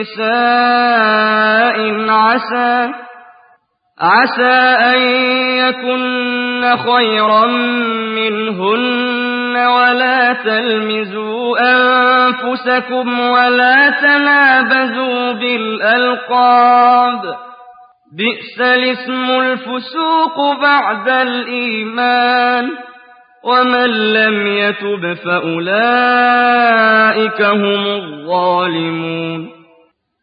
نساء عسى عسى أن يكن خيرا منهن ولا تلمزوا أنفسكم ولا تنابزوا بالألقاب. بئس الاسم الفسوق بعد الإيمان. ومن لم يتب فأولئك هم الظالمون.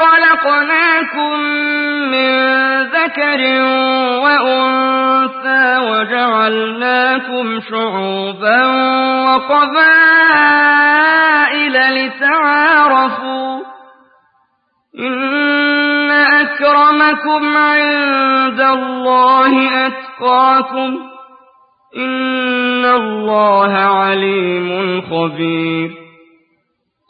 خلقناكم من ذكر وأنثى وجعلناكم شعوبا وقبائل لتعارفوا إن أكرمكم عند الله أتقاكم إن الله عليم خبير